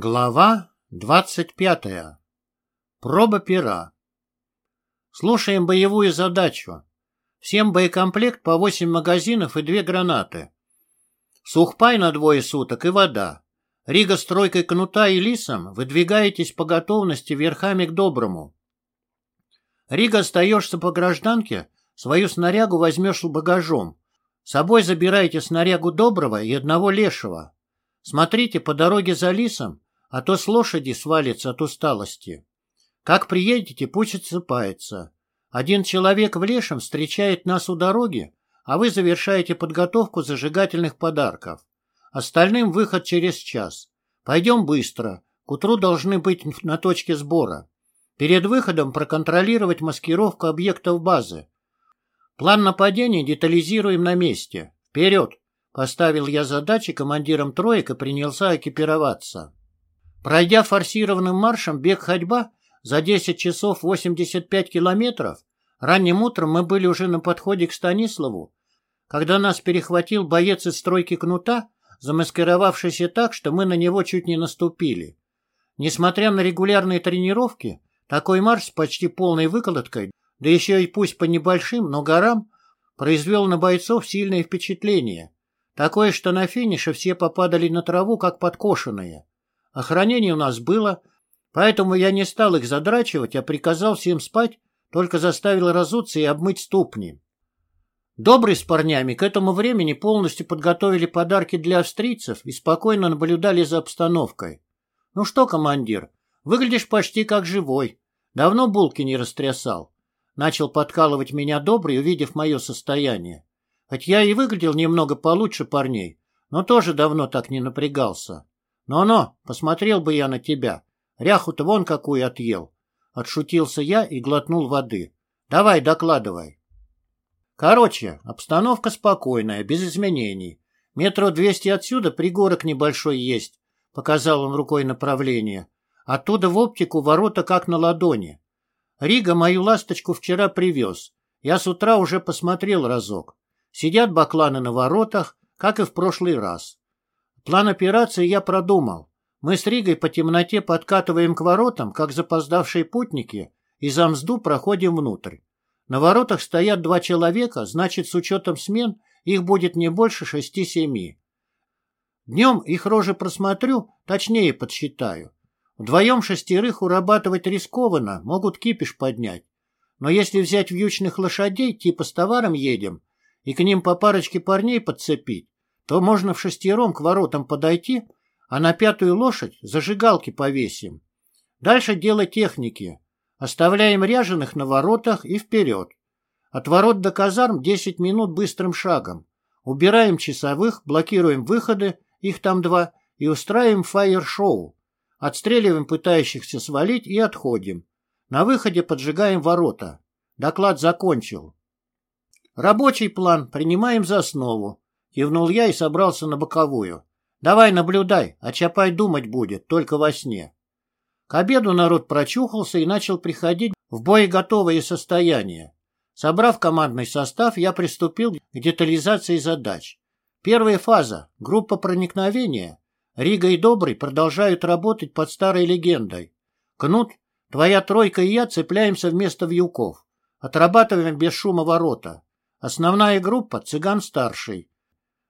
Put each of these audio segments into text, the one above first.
Глава двадцать пятая. Проба пера. Слушаем боевую задачу. Всем боекомплект по восемь магазинов и две гранаты. Сухпай на двое суток и вода. Рига с тройкой кнута и лисом выдвигаетесь по готовности верхами к доброму. Рига остаешься по гражданке, свою снарягу возьмешь багажом. С собой забираете снарягу доброго и одного лешего. Смотрите по дороге за лисом, а то с лошади свалится от усталости. Как приедете, путь отсыпается. Один человек в лешем встречает нас у дороги, а вы завершаете подготовку зажигательных подарков. Остальным выход через час. Пойдем быстро. К утру должны быть на точке сбора. Перед выходом проконтролировать маскировку объектов базы. План нападения детализируем на месте. Вперед! Поставил я задачи командирам троек и принялся экипироваться. Пройдя форсированным маршем бег-ходьба за 10 часов 85 километров, ранним утром мы были уже на подходе к Станиславу, когда нас перехватил боец из стройки кнута, замаскировавшийся так, что мы на него чуть не наступили. Несмотря на регулярные тренировки, такой марш с почти полной выкладкой, да еще и пусть по небольшим, но горам, произвел на бойцов сильное впечатление. Такое, что на финише все попадали на траву, как подкошенные. Охранение у нас было, поэтому я не стал их задрачивать, а приказал всем спать, только заставил разуться и обмыть ступни. Добрые с парнями к этому времени полностью подготовили подарки для австрийцев и спокойно наблюдали за обстановкой. «Ну что, командир, выглядишь почти как живой. Давно булки не растрясал». Начал подкалывать меня добрый, увидев мое состояние. Хоть я и выглядел немного получше парней, но тоже давно так не напрягался. «Но-но, посмотрел бы я на тебя. Ряху-то вон какую отъел». Отшутился я и глотнул воды. «Давай, докладывай». Короче, обстановка спокойная, без изменений. Метро двести отсюда пригорок небольшой есть, показал он рукой направление. Оттуда в оптику ворота как на ладони. Рига мою ласточку вчера привез. Я с утра уже посмотрел разок. Сидят бакланы на воротах, как и в прошлый раз. План операции я продумал. Мы с Ригой по темноте подкатываем к воротам, как запоздавшие путники, и за мзду проходим внутрь. На воротах стоят два человека, значит, с учетом смен их будет не больше шести-семи. Днем их рожи просмотрю, точнее подсчитаю. Вдвоем шестерых урабатывать рискованно, могут кипиш поднять. Но если взять вьючных лошадей, типа с товаром едем, и к ним по парочке парней подцепить, то можно в шестером к воротам подойти, а на пятую лошадь зажигалки повесим. Дальше дело техники. Оставляем ряженых на воротах и вперед. От ворот до казарм 10 минут быстрым шагом. Убираем часовых, блокируем выходы, их там два, и устраиваем фаер-шоу. Отстреливаем пытающихся свалить и отходим. На выходе поджигаем ворота. Доклад закончил. Рабочий план принимаем за основу. Кивнул я и собрался на боковую. Давай наблюдай, а Чапай думать будет, только во сне. К обеду народ прочухался и начал приходить в боеготовое состояние. Собрав командный состав, я приступил к детализации задач. Первая фаза – группа проникновения. Рига и Добрый продолжают работать под старой легендой. Кнут, твоя тройка и я цепляемся вместо вьюков. Отрабатываем без шума ворота. Основная группа – цыган-старший.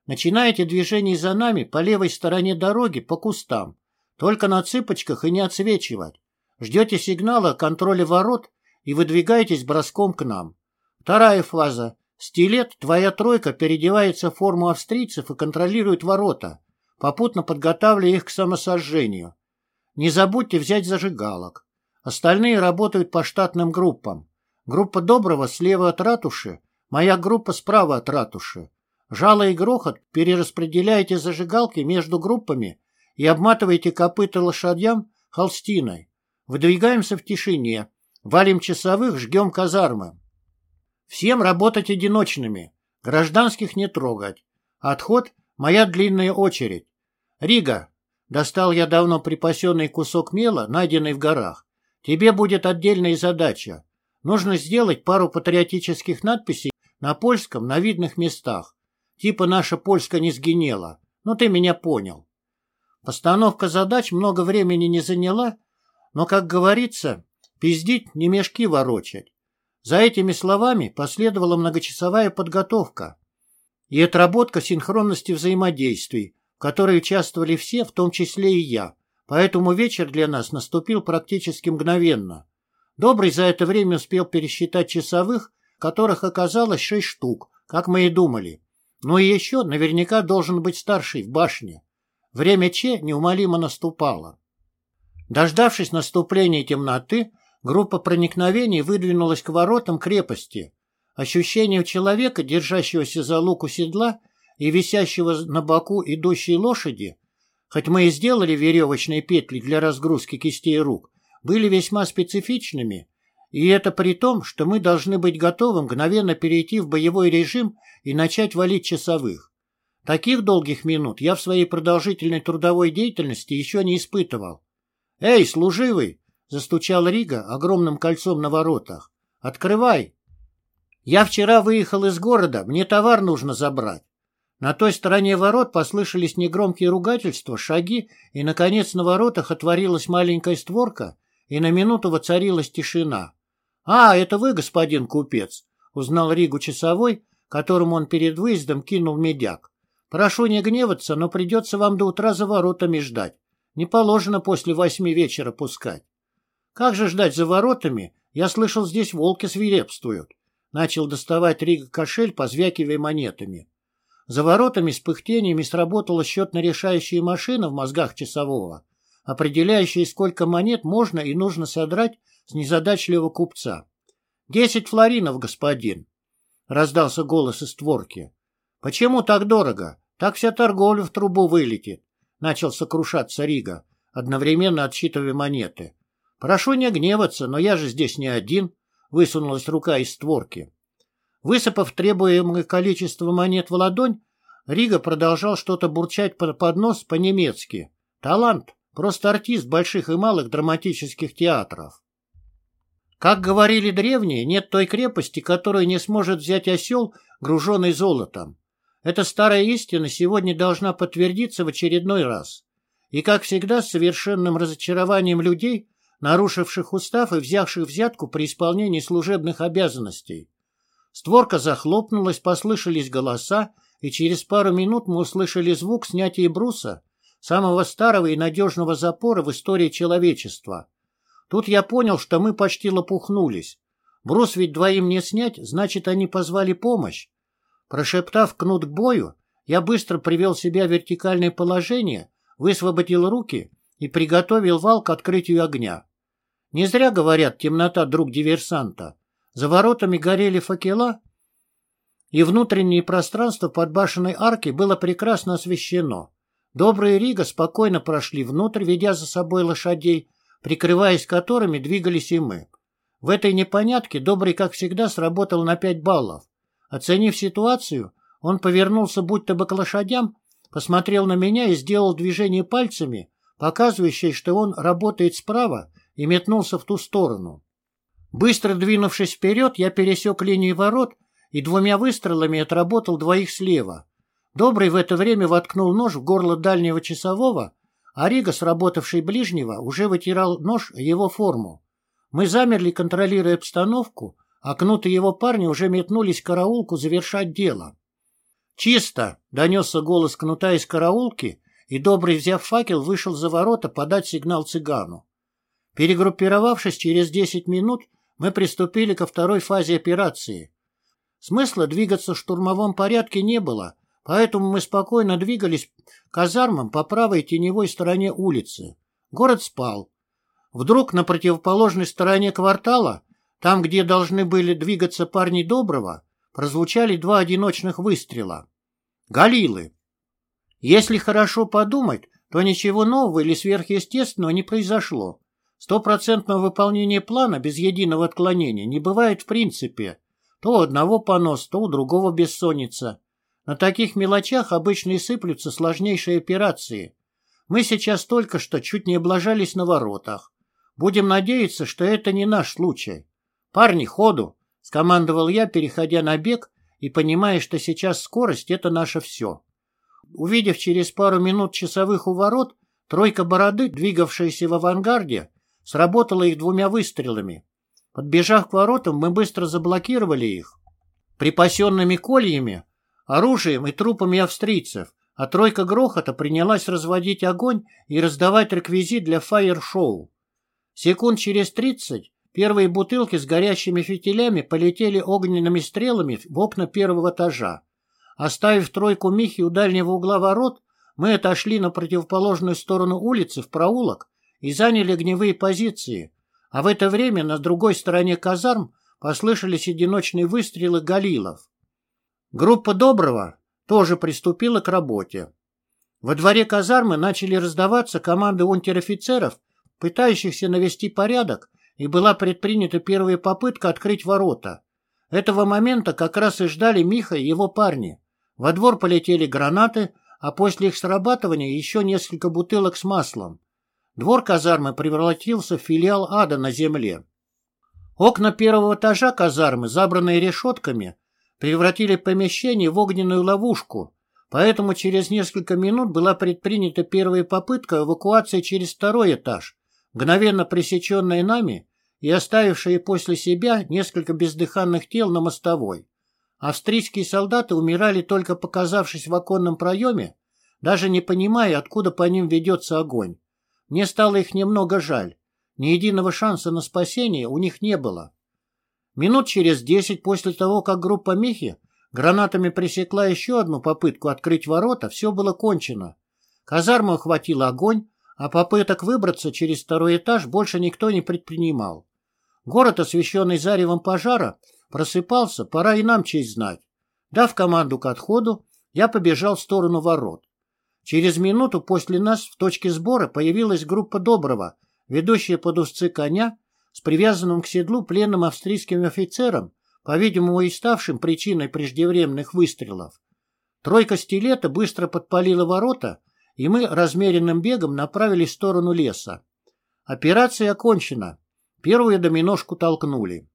Начинаете движение за нами по левой стороне дороги по кустам. Только на цыпочках и не отсвечивать. Ждете сигнала о контроле ворот и выдвигаетесь броском к нам. Вторая фаза. Стилет, твоя тройка переодевается в форму австрийцев и контролирует ворота, попутно подготавливая их к самосожжению. Не забудьте взять зажигалок. Остальные работают по штатным группам. Группа Доброго слева от ратуши, моя группа справа от ратуши. Жало и грохот перераспределяете зажигалки между группами и обматываете копыта лошадям холстиной. Выдвигаемся в тишине, валим часовых, жгем казармы. Всем работать одиночными, гражданских не трогать. Отход — моя длинная очередь. Рига, достал я давно припасенный кусок мела, найденный в горах. Тебе будет отдельная задача. Нужно сделать пару патриотических надписей на польском на видных местах. Типа наша Польска не сгинела. Ну, ты меня понял. Постановка задач много времени не заняла, но, как говорится, пиздить не мешки ворочать. За этими словами последовала многочасовая подготовка и отработка синхронности взаимодействий, в которой участвовали все, в том числе и я, поэтому вечер для нас наступил практически мгновенно. Добрый за это время успел пересчитать часовых, которых оказалось шесть штук, как мы и думали. Ну и еще наверняка должен быть старший в башне. Время Че неумолимо наступало. Дождавшись наступления темноты, группа проникновений выдвинулась к воротам крепости. Ощущение человека, держащегося за луку седла и висящего на боку идущей лошади, хоть мы и сделали веревочные петли для разгрузки кистей рук, были весьма специфичными, и это при том, что мы должны быть готовы мгновенно перейти в боевой режим и начать валить часовых. Таких долгих минут я в своей продолжительной трудовой деятельности еще не испытывал. «Эй, служивый!» — застучал Рига огромным кольцом на воротах. «Открывай!» «Я вчера выехал из города, мне товар нужно забрать». На той стороне ворот послышались негромкие ругательства, шаги, и, наконец, на воротах отворилась маленькая створка, и на минуту воцарилась тишина. «А, это вы, господин купец», — узнал Ригу часовой, которому он перед выездом кинул медяк. «Прошу не гневаться, но придется вам до утра за воротами ждать. Не положено после восьми вечера пускать». «Как же ждать за воротами? Я слышал, здесь волки свирепствуют». Начал доставать Рига кошель, позвякивая монетами. За воротами с пыхтениями сработала счетно-решающая машина в мозгах часового, определяющая, сколько монет можно и нужно содрать с незадачливого купца. «Десять флоринов, господин!» — раздался голос из створки. «Почему так дорого? Так вся торговля в трубу вылетит!» — начал сокрушаться Рига, одновременно отсчитывая монеты. «Прошу не гневаться, но я же здесь не один!» — высунулась рука из створки. Высыпав требуемое количество монет в ладонь, Рига продолжал что-то бурчать под нос по-немецки. «Талант! Просто артист больших и малых драматических театров!» Как говорили древние, нет той крепости, которую не сможет взять осел, груженный золотом. Эта старая истина сегодня должна подтвердиться в очередной раз. И, как всегда, с совершенным разочарованием людей, нарушивших устав и взявших взятку при исполнении служебных обязанностей. Створка захлопнулась, послышались голоса, и через пару минут мы услышали звук снятия бруса, самого старого и надежного запора в истории человечества – Тут я понял, что мы почти лопухнулись. Брус ведь двоим не снять, значит, они позвали помощь. Прошептав кнут к бою, я быстро привел себя в вертикальное положение, высвободил руки и приготовил вал к открытию огня. Не зря говорят «темнота — друг диверсанта». За воротами горели факела, и внутреннее пространство под башенной арки было прекрасно освещено. Добрые Рига спокойно прошли внутрь, ведя за собой лошадей, прикрываясь которыми двигались и мы. В этой непонятке Добрый, как всегда, сработал на пять баллов. Оценив ситуацию, он повернулся будто бы к лошадям, посмотрел на меня и сделал движение пальцами, показывающее, что он работает справа, и метнулся в ту сторону. Быстро двинувшись вперед, я пересек линию ворот и двумя выстрелами отработал двоих слева. Добрый в это время воткнул нож в горло дальнего часового а Рига, сработавший ближнего, уже вытирал нож его форму. Мы замерли, контролируя обстановку, а Кнут и его парни уже метнулись к караулку завершать дело. «Чисто!» — донесся голос Кнута из караулки, и Добрый, взяв факел, вышел за ворота подать сигнал цыгану. Перегруппировавшись через десять минут, мы приступили ко второй фазе операции. Смысла двигаться в штурмовом порядке не было, Поэтому мы спокойно двигались казармам по правой теневой стороне улицы. Город спал. Вдруг на противоположной стороне квартала, там, где должны были двигаться парни Доброго, прозвучали два одиночных выстрела. Галилы. Если хорошо подумать, то ничего нового или сверхъестественного не произошло. Стопроцентного выполнения плана без единого отклонения не бывает в принципе. То у одного понос, то у другого бессонница. На таких мелочах обычно и сыплются сложнейшие операции. Мы сейчас только что чуть не облажались на воротах. Будем надеяться, что это не наш случай. Парни, ходу! — скомандовал я, переходя на бег и понимая, что сейчас скорость — это наше все. Увидев через пару минут часовых у ворот, Тройка бороды, двигавшаяся в авангарде, сработала их двумя выстрелами. Подбежав к воротам, мы быстро заблокировали их. Припасенными кольями, оружием и трупами австрийцев, а тройка грохота принялась разводить огонь и раздавать реквизит для фаер-шоу. Секунд через тридцать первые бутылки с горящими фитилями полетели огненными стрелами в окна первого этажа. Оставив тройку Михи у дальнего угла ворот, мы отошли на противоположную сторону улицы в проулок и заняли огневые позиции, а в это время на другой стороне казарм послышались одиночные выстрелы галилов. Группа Доброго тоже приступила к работе. Во дворе казармы начали раздаваться команды унтер-офицеров, пытающихся навести порядок, и была предпринята первая попытка открыть ворота. Этого момента как раз и ждали Миха и его парни. Во двор полетели гранаты, а после их срабатывания еще несколько бутылок с маслом. Двор казармы превратился в филиал ада на земле. Окна первого этажа казармы, забранные решетками, превратили помещение в огненную ловушку, поэтому через несколько минут была предпринята первая попытка эвакуации через второй этаж, мгновенно пресеченная нами и оставившая после себя несколько бездыханных тел на мостовой. Австрийские солдаты умирали только показавшись в оконном проеме, даже не понимая, откуда по ним ведется огонь. Мне стало их немного жаль. Ни единого шанса на спасение у них не было. Минут через десять после того, как группа Михи гранатами пресекла еще одну попытку открыть ворота, все было кончено. Казарму охватил огонь, а попыток выбраться через второй этаж больше никто не предпринимал. Город, освещенный заревом пожара, просыпался, пора и нам честь знать. Дав команду к отходу, я побежал в сторону ворот. Через минуту после нас в точке сбора появилась группа Доброго, ведущая под узцы коня, с привязанным к седлу пленным австрийским офицером, по-видимому, и ставшим причиной преждевременных выстрелов. Тройка стилета быстро подпалила ворота, и мы размеренным бегом направились в сторону леса. Операция окончена. Первую доминошку толкнули.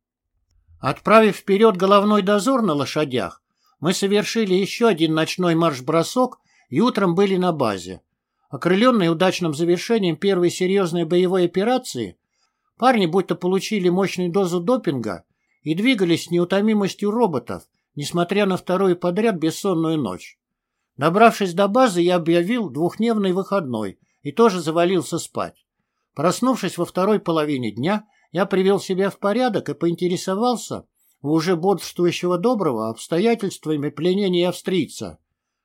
Отправив вперед головной дозор на лошадях, мы совершили еще один ночной марш-бросок и утром были на базе. Окрыленные удачным завершением первой серьезной боевой операции, Парни будто получили мощную дозу допинга и двигались с неутомимостью роботов, несмотря на вторую подряд бессонную ночь. Добравшись до базы, я объявил двухдневный выходной и тоже завалился спать. Проснувшись во второй половине дня, я привел себя в порядок и поинтересовался у уже бодрствующего доброго обстоятельствами пленения австрийца.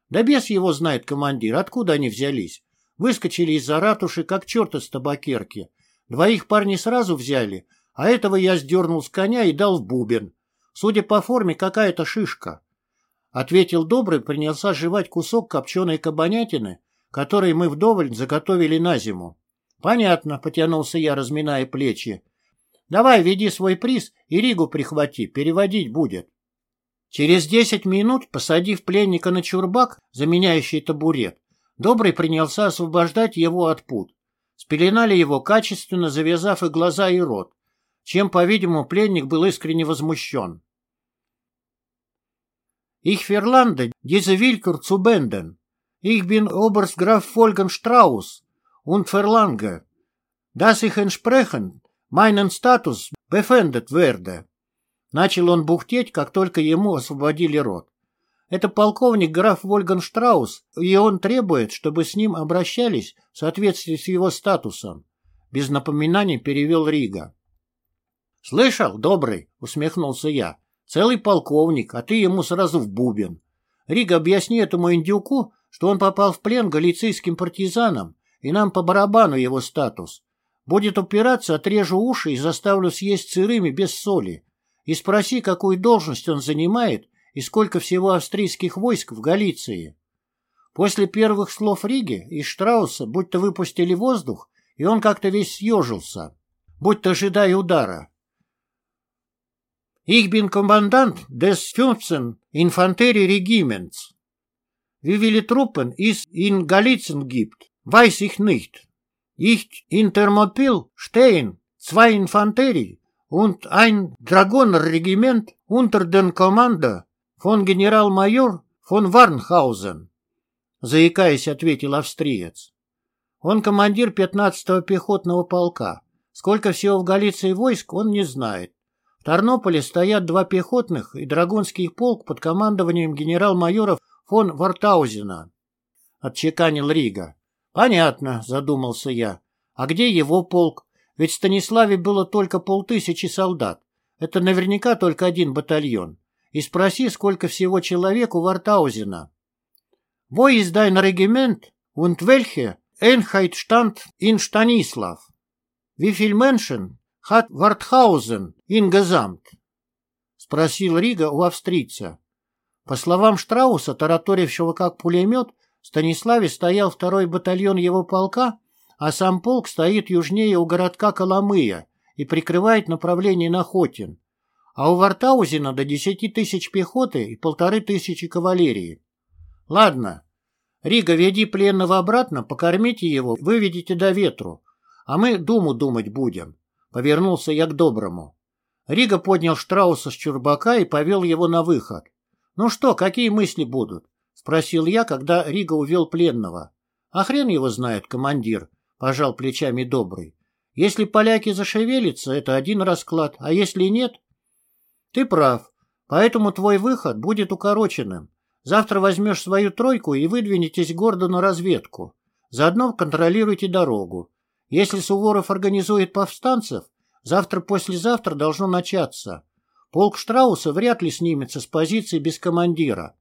Да без его знает командир, откуда они взялись. Выскочили из-за ратуши, как черт из табакерки, Двоих парней сразу взяли, а этого я сдернул с коня и дал в бубен. Судя по форме, какая-то шишка. Ответил добрый, принялся жевать кусок копченой кабанятины, который мы вдоволь заготовили на зиму. Понятно, потянулся я, разминая плечи. Давай, веди свой приз и Ригу прихвати, переводить будет. Через десять минут, посадив пленника на чурбак, заменяющий табурет, Добрый принялся освобождать его от пут. Спеленали его качественно, завязав и глаза, и рот, чем, по-видимому, пленник был искренне возмущен. Ich verlande diese Willkür zu benden. Ich bin Oberstgraf Folgen Strauß und verlange, dass ich entsprechend meinen Status befendet werde. Начал он бухтеть, как только ему освободили рот. Это полковник граф Вольган Штраус, и он требует, чтобы с ним обращались в соответствии с его статусом. Без напоминаний перевел Рига. «Слышал, добрый?» — усмехнулся я. «Целый полковник, а ты ему сразу в бубен. Рига, объясни этому индюку, что он попал в плен галицийским партизанам, и нам по барабану его статус. Будет упираться, отрежу уши и заставлю съесть сырыми без соли. И спроси, какую должность он занимает, и сколько всего австрийских войск в Галиции. После первых слов Риги из Штрауса будто выпустили воздух, и он как-то весь съежился, будто ожидая удара. Ich bin Kommandant des 15 Infanterie-Regiments. Wie viele Truppen es in Galizien gibt, weiß ich nicht. Ich in Thermopyl stehen zwei Infanterie und ein Dragonerregiment unter den Kommando фон генерал-майор фон Варнхаузен, заикаясь, ответил австриец. Он командир 15-го пехотного полка. Сколько всего в Галиции войск, он не знает. В Тарнополе стоят два пехотных и драгунский полк под командованием генерал-майора фон Вартаузена. Отчеканил Рига. Понятно, задумался я. А где его полк? Ведь в Станиславе было только полтысячи солдат. Это наверняка только один батальон. И спроси, сколько всего человек у Вартаузена. Wo ist dein Regiment und welche Einheit stand in Stanislav? Wie viel Menschen hat in Gesamt? Спросил Рига у австрийца. По словам Штрауса, тараторившего как пулемет, в Станиславе стоял второй батальон его полка, а сам полк стоит южнее у городка Коломыя и прикрывает направление на Хотин, а у Вартаузена до десяти тысяч пехоты и полторы тысячи кавалерии. Ладно, Рига, веди пленного обратно, покормите его, выведите до ветру, а мы думу думать будем. Повернулся я к доброму. Рига поднял Штрауса с чурбака и повел его на выход. «Ну что, какие мысли будут?» — спросил я, когда Рига увел пленного. «А хрен его знает, командир», — пожал плечами добрый. «Если поляки зашевелятся, это один расклад, а если нет...» «Ты прав, поэтому твой выход будет укороченным. Завтра возьмешь свою тройку и выдвинетесь гордо на разведку. Заодно контролируйте дорогу. Если Суворов организует повстанцев, завтра-послезавтра должно начаться. Полк Штрауса вряд ли снимется с позиции без командира.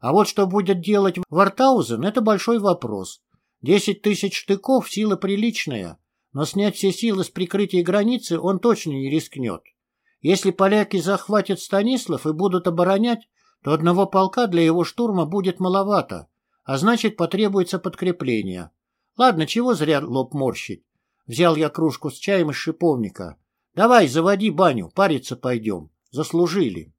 А вот что будет делать Вартаузен, это большой вопрос. Десять тысяч штыков – сила приличная, но снять все силы с прикрытия границы он точно не рискнет. Если поляки захватят Станислав и будут оборонять, то одного полка для его штурма будет маловато, а значит потребуется подкрепление. Ладно, чего зря лоб морщить. Взял я кружку с чаем из шиповника. Давай, заводи баню, париться пойдем. Заслужили.